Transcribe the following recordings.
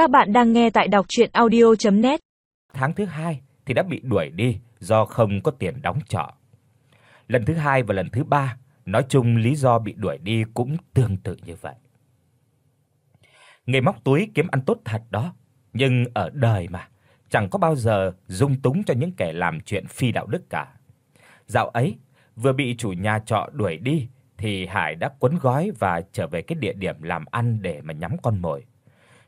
Các bạn đang nghe tại đọc audio net Tháng thứ hai thì đã bị đuổi đi do không có tiền đóng trọ. Lần thứ hai và lần thứ ba, nói chung lý do bị đuổi đi cũng tương tự như vậy. Nghề móc túi kiếm ăn tốt thật đó, nhưng ở đời mà, chẳng có bao giờ dung túng cho những kẻ làm chuyện phi đạo đức cả. Dạo ấy, vừa bị chủ nhà trọ đuổi đi thì Hải đã quấn gói và trở về cái địa điểm làm ăn để mà nhắm con mồi.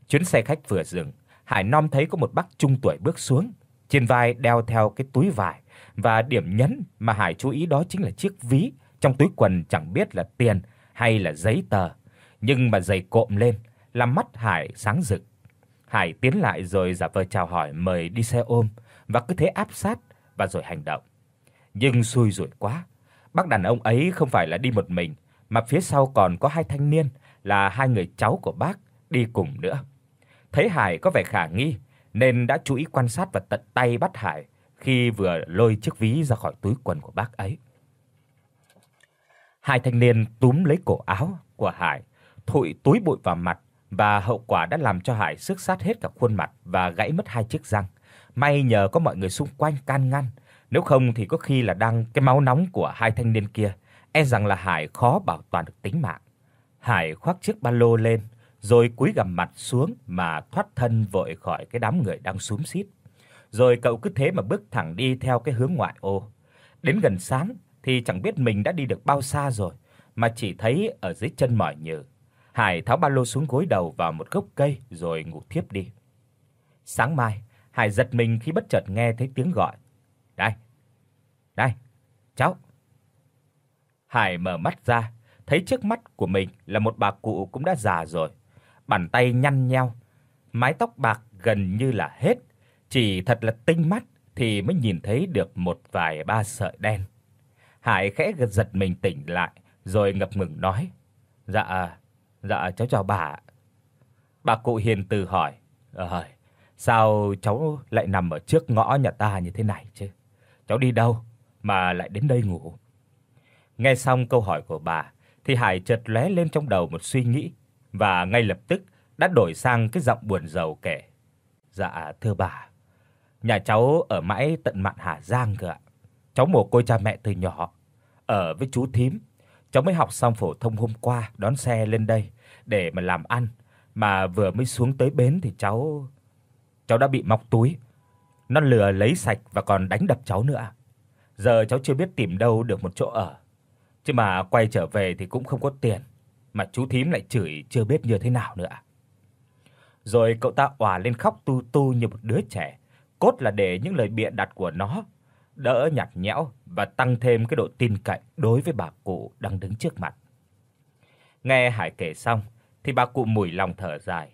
Chuyến xe khách vừa dừng, Hải nom thấy có một bác trung tuổi bước xuống, trên vai đeo theo cái túi vải và điểm nhấn mà Hải chú ý đó chính là chiếc ví, trong túi quần chẳng biết là tiền hay là giấy tờ, nhưng mà dày cộm lên, làm mắt Hải sáng rực. Hải tiến lại rồi giả vờ chào hỏi mời đi xe ôm và cứ thế áp sát và rồi hành động. Nhưng xui rủi quá, bác đàn ông ấy không phải là đi một mình, mà phía sau còn có hai thanh niên là hai người cháu của bác đi cùng nữa. Thấy Hải có vẻ khả nghi nên đã chú ý quan sát và tận tay bắt Hải khi vừa lôi chiếc ví ra khỏi túi quần của bác ấy. Hai thanh niên túm lấy cổ áo của Hải, thụi túi bụi vào mặt và hậu quả đã làm cho Hải sức sát hết cả khuôn mặt và gãy mất hai chiếc răng. May nhờ có mọi người xung quanh can ngăn, nếu không thì có khi là đang cái máu nóng của hai thanh niên kia, e rằng là Hải khó bảo toàn được tính mạng. Hải khoác chiếc ba lô lên, rồi cúi gằm mặt xuống mà thoát thân vội khỏi cái đám người đang xúm xít. Rồi cậu cứ thế mà bước thẳng đi theo cái hướng ngoại ô. Đến gần sáng thì chẳng biết mình đã đi được bao xa rồi, mà chỉ thấy ở dưới chân mỏi nhừ. Hải tháo ba lô xuống gối đầu vào một gốc cây rồi ngủ thiếp đi. Sáng mai, Hải giật mình khi bất chợt nghe thấy tiếng gọi. "Đây. Đây, cháu." Hải mở mắt ra, thấy trước mắt của mình là một bà cụ cũng đã già rồi, bàn tay nhăn nheo, mái tóc bạc gần như là hết, chỉ thật là tinh mắt thì mới nhìn thấy được một vài ba sợi đen. Hải khẽ gật giật mình tỉnh lại, rồi ngập ngừng nói: "Dạ, dạ cháu chào bà." Bà cụ hiền từ hỏi: "Ờ, sao cháu lại nằm ở trước ngõ nhà ta như thế này chứ? Cháu đi đâu mà lại đến đây ngủ?" Nghe xong câu hỏi của bà, thì Hải chợt lóe lên trong đầu một suy nghĩ và ngay lập tức đã đổi sang cái giọng buồn rầu kể. Dạ thưa bà, nhà cháu ở mãi tận mạn Hà Giang cơ ạ. Cháu mồ côi cha mẹ từ nhỏ, ở với chú thím. Cháu mới học xong phổ thông hôm qua đón xe lên đây để mà làm ăn, mà vừa mới xuống tới bến thì cháu cháu đã bị móc túi. Nó lừa lấy sạch và còn đánh đập cháu nữa. Giờ cháu chưa biết tìm đâu được một chỗ ở. Chứ mà quay trở về thì cũng không có tiền mà chú thím lại chửi chưa biết như thế nào nữa. Rồi cậu ta òa lên khóc tu tu như một đứa trẻ, cốt là để những lời bịa đặt của nó đỡ nhạt nhẽo và tăng thêm cái độ tin cậy đối với bà cụ đang đứng trước mặt. Nghe Hải kể xong thì bà cụ mùi lòng thở dài.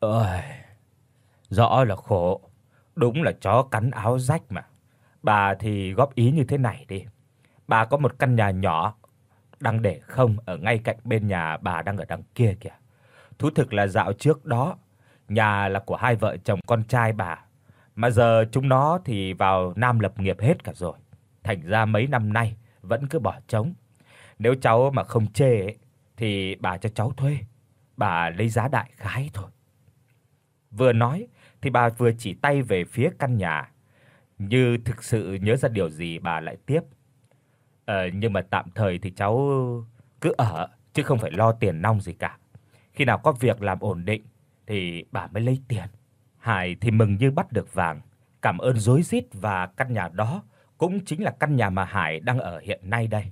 Ơi, rõ là khổ, đúng là chó cắn áo rách mà. Bà thì góp ý như thế này đi. Bà có một căn nhà nhỏ đang để không ở ngay cạnh bên nhà bà đang ở đằng kia kìa. Thú thực là dạo trước đó, nhà là của hai vợ chồng con trai bà, mà giờ chúng nó thì vào Nam lập nghiệp hết cả rồi. Thành ra mấy năm nay vẫn cứ bỏ trống. Nếu cháu mà không chê ấy, thì bà cho cháu thuê, bà lấy giá đại khái thôi. Vừa nói thì bà vừa chỉ tay về phía căn nhà. Như thực sự nhớ ra điều gì bà lại tiếp. Ờ nhưng mà tạm thời thì cháu cứ ở chứ không phải lo tiền nong gì cả. Khi nào có việc làm ổn định thì bà mới lấy tiền. Hải thì mừng như bắt được vàng, cảm ơn rối rít và căn nhà đó cũng chính là căn nhà mà Hải đang ở hiện nay đây.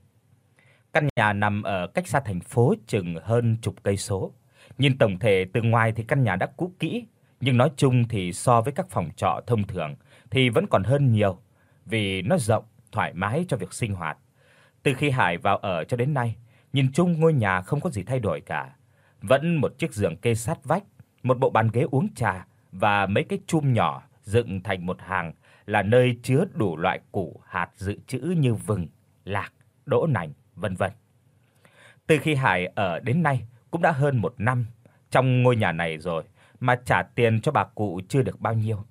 Căn nhà nằm ở cách xa thành phố chừng hơn chục cây số. Nhìn tổng thể từ ngoài thì căn nhà đã cũ kỹ, nhưng nói chung thì so với các phòng trọ thông thường thì vẫn còn hơn nhiều vì nó rộng, thoải mái cho việc sinh hoạt. Từ khi Hải vào ở cho đến nay, nhìn chung ngôi nhà không có gì thay đổi cả. Vẫn một chiếc giường kê sát vách, một bộ bàn ghế uống trà và mấy cái chum nhỏ dựng thành một hàng là nơi chứa đủ loại củ hạt dự trữ như vừng, lạc, đỗ nành, vân vân. Từ khi Hải ở đến nay cũng đã hơn một năm trong ngôi nhà này rồi mà trả tiền cho bà cụ chưa được bao nhiêu.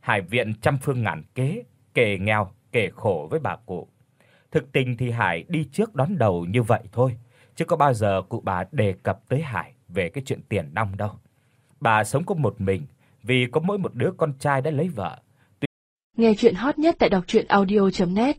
Hải viện trăm phương ngàn kế, kể nghèo, kể khổ với bà cụ. Thực tình thì Hải đi trước đón đầu như vậy thôi, chứ có bao giờ cụ bà đề cập tới Hải về cái chuyện tiền nong đâu. Bà sống có một mình vì có mỗi một đứa con trai đã lấy vợ. Nghe truyện hot nhất tại doctruyenaudio.net